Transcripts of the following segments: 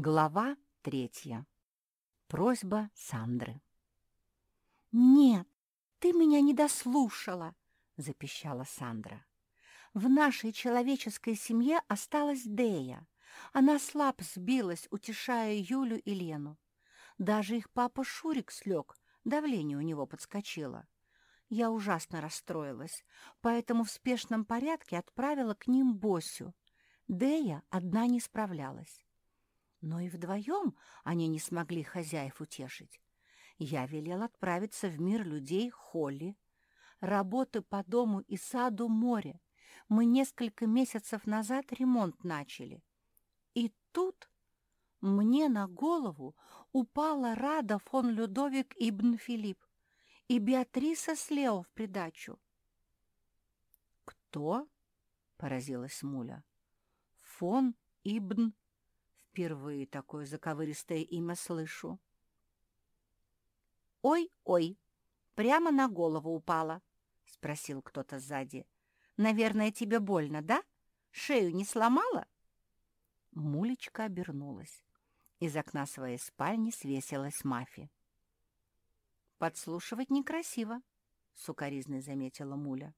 Глава третья. Просьба Сандры. «Нет, ты меня не дослушала!» — запищала Сандра. «В нашей человеческой семье осталась Дея. Она слаб сбилась, утешая Юлю и Лену. Даже их папа Шурик слег, давление у него подскочило. Я ужасно расстроилась, поэтому в спешном порядке отправила к ним Босю. Дея одна не справлялась. Но и вдвоем они не смогли хозяев утешить. Я велел отправиться в мир людей Холли. Работы по дому и саду море. Мы несколько месяцев назад ремонт начали. И тут мне на голову упала Рада фон Людовик Ибн Филипп и Беатриса Слео в придачу. «Кто?» — поразилась Муля. «Фон Ибн Впервые такое заковыристое имя слышу. «Ой-ой, прямо на голову упала», — спросил кто-то сзади. «Наверное, тебе больно, да? Шею не сломала?» Мулечка обернулась. Из окна своей спальни свесилась Мафи. «Подслушивать некрасиво», — сукоризной заметила Муля.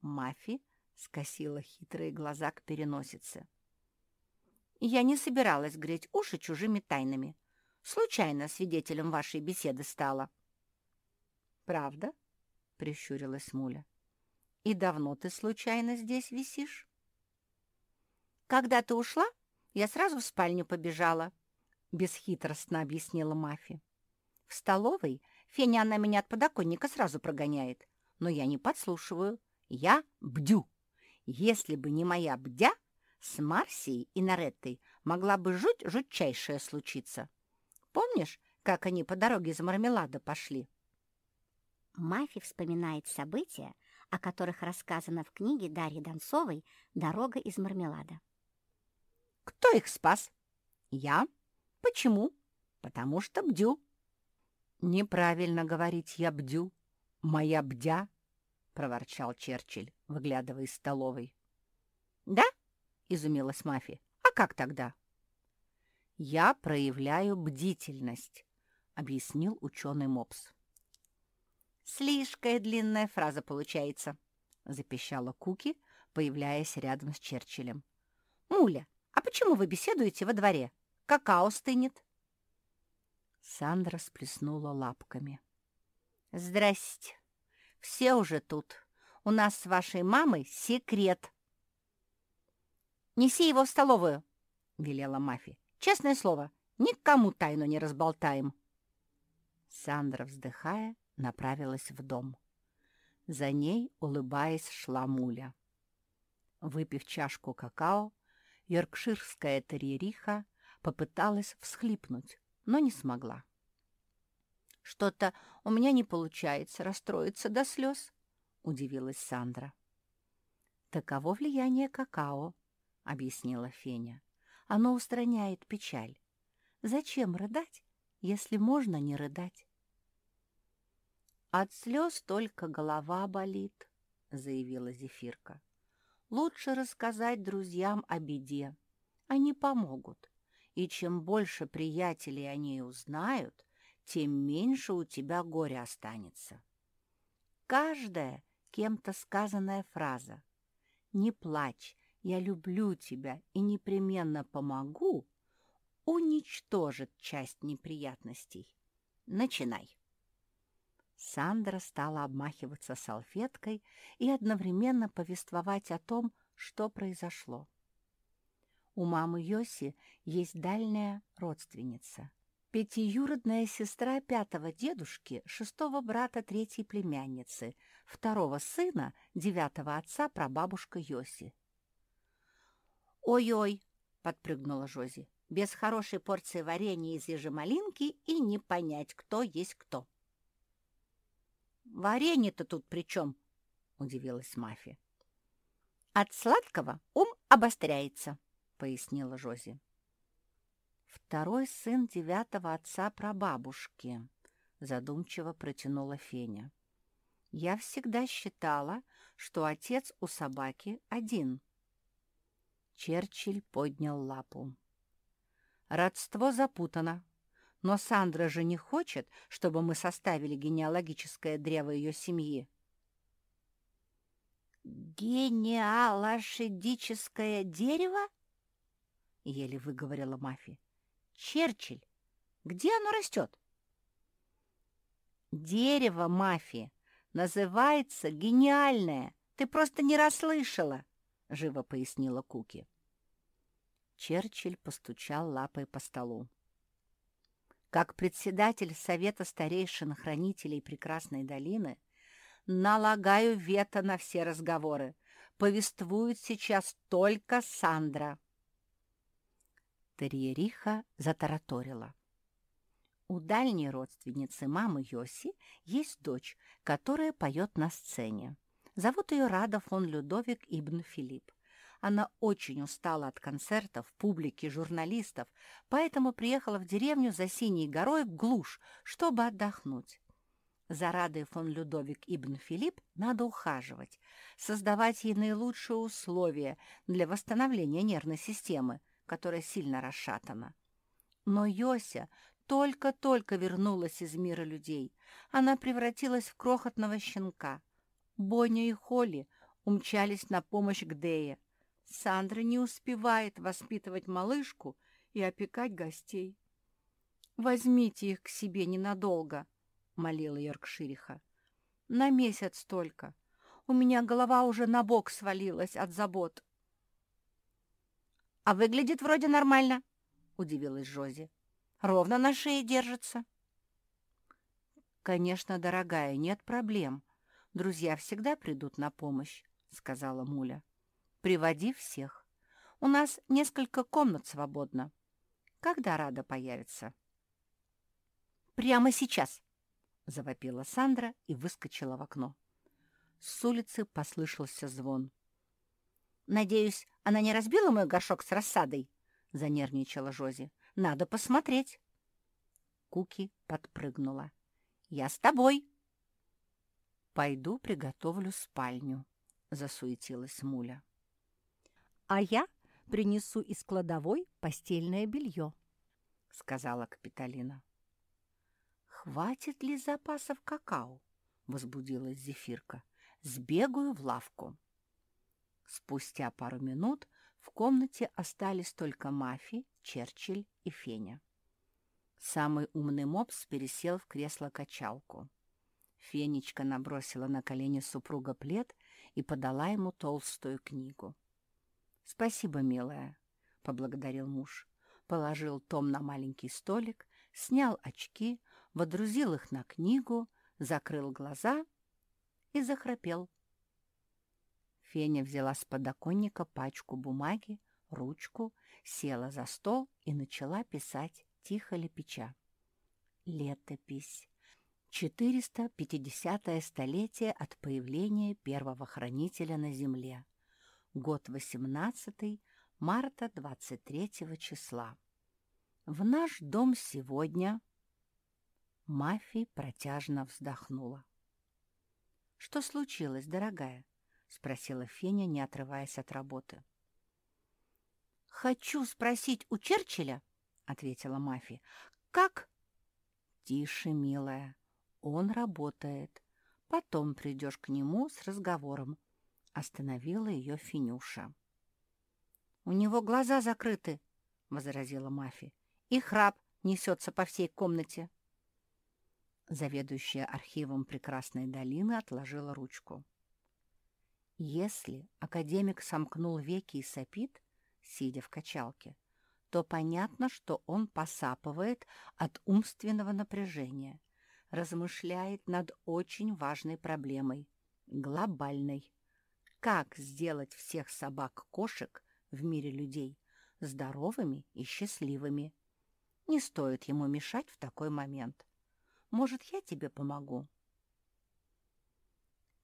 Мафи скосила хитрые глаза к переносице. Я не собиралась греть уши чужими тайнами. Случайно свидетелем вашей беседы стала. «Правда?» — прищурилась Муля. «И давно ты случайно здесь висишь?» «Когда ты ушла, я сразу в спальню побежала», — бесхитростно объяснила Мафи. «В столовой Феня она меня от подоконника сразу прогоняет, но я не подслушиваю. Я бдю. Если бы не моя бдя, с Марсией и Нареттой могла бы жуть жутчайшая случиться. Помнишь, как они по дороге из Мармелада пошли? Мафи вспоминает события, о которых рассказано в книге Дарьи Донцовой «Дорога из Мармелада». Кто их спас? Я. Почему? Потому что бдю. Неправильно говорить «я бдю». «Моя бдя», — проворчал Черчилль, выглядывая из столовой. «Да?» Изумилась Мафи. «А как тогда?» «Я проявляю бдительность», — объяснил ученый Мопс. «Слишком длинная фраза получается», — запищала Куки, появляясь рядом с Черчиллем. «Муля, а почему вы беседуете во дворе? Какао стынет». Сандра сплеснула лапками. «Здрасте. Все уже тут. У нас с вашей мамой секрет», «Неси его в столовую», — велела Мафи. «Честное слово, никому тайну не разболтаем». Сандра, вздыхая, направилась в дом. За ней, улыбаясь, шла Муля. Выпив чашку какао, йоркширская терьериха попыталась всхлипнуть, но не смогла. «Что-то у меня не получается расстроиться до слез», — удивилась Сандра. «Таково влияние какао», — объяснила Феня. «Оно устраняет печаль. Зачем рыдать, если можно не рыдать?» «От слез только голова болит», — заявила Зефирка. «Лучше рассказать друзьям о беде. Они помогут. И чем больше приятелей о ней узнают, тем меньше у тебя горя останется». Каждая кем-то сказанная фраза «Не плачь, я люблю тебя и непременно помогу, уничтожит часть неприятностей. Начинай. Сандра стала обмахиваться салфеткой и одновременно повествовать о том, что произошло. У мамы Йоси есть дальняя родственница. Пятиюродная сестра пятого дедушки, шестого брата третьей племянницы, второго сына, девятого отца прабабушка Йоси. «Ой-ой!» — подпрыгнула Жози. «Без хорошей порции варенья из ежемалинки и не понять, кто есть кто». «Варенье-то тут при чем?» — удивилась Мафи. «От сладкого ум обостряется», — пояснила Жози. «Второй сын девятого отца прабабушки», — задумчиво протянула Феня. «Я всегда считала, что отец у собаки один». Черчилль поднял лапу. Родство запутано. Но Сандра же не хочет, чтобы мы составили генеалогическое древо ее семьи. «Генеалошедическое дерево?» — еле выговорила Мафи. «Черчилль, где оно растет?» «Дерево, Мафи, называется гениальное. Ты просто не расслышала», — живо пояснила Куки. Черчилль постучал лапой по столу. Как председатель Совета старейшин-хранителей Прекрасной долины, налагаю вето на все разговоры. Повествует сейчас только Сандра. Терьериха затараторила. У дальней родственницы мамы Йоси есть дочь, которая поет на сцене. Зовут ее Рада фон Людовик Ибн Филипп. Она очень устала от концертов, публики, журналистов, поэтому приехала в деревню за Синей горой в глушь, чтобы отдохнуть. За Радой фон Людовик Ибн Филипп надо ухаживать, создавать ей наилучшие условия для восстановления нервной системы, которая сильно расшатана. Но Йося только-только вернулась из мира людей. Она превратилась в крохотного щенка. Боня и Холли умчались на помощь к Дее. Сандра не успевает воспитывать малышку и опекать гостей. «Возьмите их к себе ненадолго», — молила Йоркшириха. «На месяц только. У меня голова уже на бок свалилась от забот». «А выглядит вроде нормально», — удивилась Жози. «Ровно на шее держится». «Конечно, дорогая, нет проблем. Друзья всегда придут на помощь», — сказала Муля. Приводи всех. У нас несколько комнат свободно. Когда Рада появится?» «Прямо сейчас!» — завопила Сандра и выскочила в окно. С улицы послышался звон. «Надеюсь, она не разбила мой горшок с рассадой?» — занервничала Жози. «Надо посмотреть». Куки подпрыгнула. «Я с тобой!» «Пойду приготовлю спальню», — засуетилась Муля а я принесу из кладовой постельное белье», — сказала Капитолина. «Хватит ли запасов какао?» — возбудилась Зефирка. «Сбегаю в лавку». Спустя пару минут в комнате остались только Мафи, Черчилль и Феня. Самый умный мопс пересел в кресло-качалку. Фенечка набросила на колени супруга плед и подала ему толстую книгу. «Спасибо, милая», — поблагодарил муж. Положил том на маленький столик, снял очки, водрузил их на книгу, закрыл глаза и захрапел. Феня взяла с подоконника пачку бумаги, ручку, села за стол и начала писать, тихо лепеча. Летопись. 450-е столетие от появления первого хранителя на Земле год 18, марта 23 числа. В наш дом сегодня... Мафи протяжно вздохнула. «Что случилось, дорогая?» — спросила Феня, не отрываясь от работы. «Хочу спросить у Черчилля», — ответила Мафи. «Как?» «Тише, милая, он работает. Потом придешь к нему с разговором. — остановила ее Финюша. «У него глаза закрыты», — возразила Мафи, — «и храп несется по всей комнате». Заведующая архивом прекрасной долины отложила ручку. Если академик сомкнул веки и сопит, сидя в качалке, то понятно, что он посапывает от умственного напряжения, размышляет над очень важной проблемой — глобальной как сделать всех собак-кошек в мире людей здоровыми и счастливыми. Не стоит ему мешать в такой момент. Может, я тебе помогу?»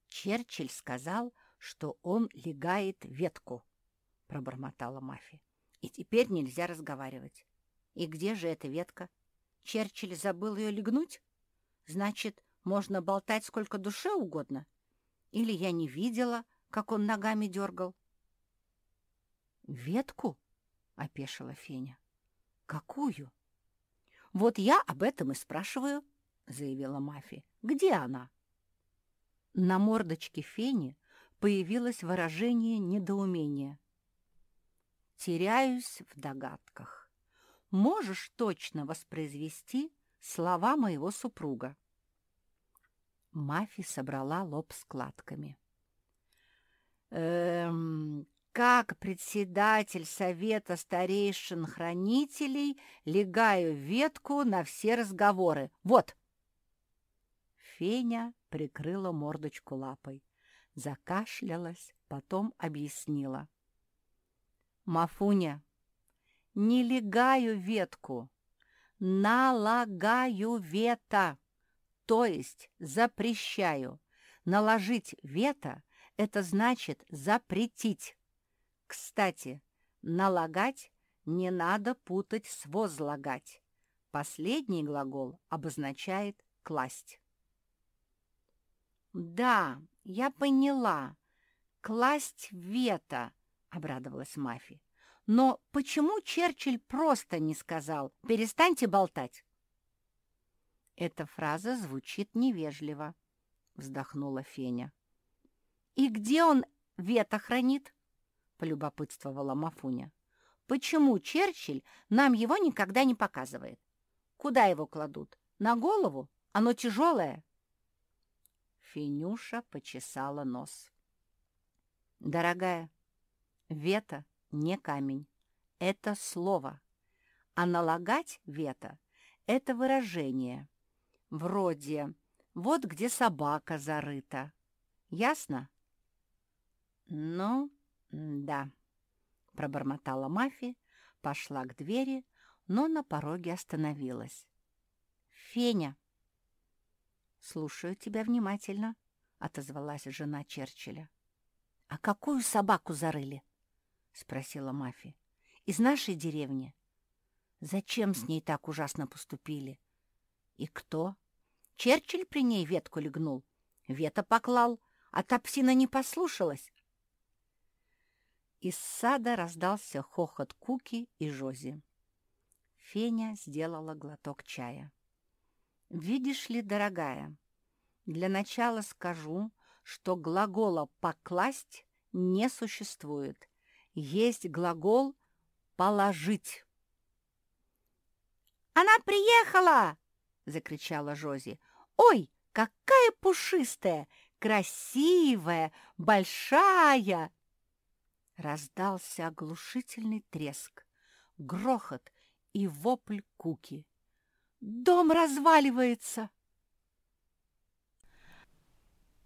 Черчилль сказал, что он легает ветку, — пробормотала Мафи. И теперь нельзя разговаривать. И где же эта ветка? Черчилль забыл ее легнуть? Значит, можно болтать сколько душе угодно? Или я не видела, как он ногами дергал. «Ветку?» — опешила Феня. «Какую?» «Вот я об этом и спрашиваю», — заявила Мафи. «Где она?» На мордочке Фени появилось выражение недоумения. «Теряюсь в догадках. Можешь точно воспроизвести слова моего супруга?» Мафи собрала лоб складками. «Эм, как председатель Совета старейшин-хранителей легаю ветку на все разговоры. Вот!» Феня прикрыла мордочку лапой, закашлялась, потом объяснила. «Мафуня, не легаю ветку, налагаю вето, то есть запрещаю. Наложить вето – это значит запретить. Кстати, налагать не надо путать с возлагать. Последний глагол обозначает класть. «Да, я поняла. Класть вето», — обрадовалась Мафи. «Но почему Черчилль просто не сказал «перестаньте болтать»?» «Эта фраза звучит невежливо», — вздохнула Феня. «И где он вето хранит?» — полюбопытствовала Мафуня. «Почему Черчилль нам его никогда не показывает? Куда его кладут? На голову? Оно тяжелое?» Финюша почесала нос. «Дорогая, вето не камень, это слово, а налагать вето — это выражение, вроде «вот где собака зарыта». Ясно?» «Ну, да», — пробормотала Мафи, пошла к двери, но на пороге остановилась. «Феня!» «Слушаю тебя внимательно», — отозвалась жена Черчилля. «А какую собаку зарыли?» — спросила Мафи. «Из нашей деревни?» «Зачем с ней так ужасно поступили?» «И кто?» «Черчилль при ней ветку легнул. Вето поклал, а та псина не послушалась». Из сада раздался хохот Куки и Жози. Феня сделала глоток чая. Видишь ли, дорогая, для начала скажу, что глагола «покласть» не существует. Есть глагол «положить». «Она приехала!» — закричала Жози. «Ой, какая пушистая, красивая, большая!» Раздался оглушительный треск, грохот и вопль Куки. Дом разваливается!»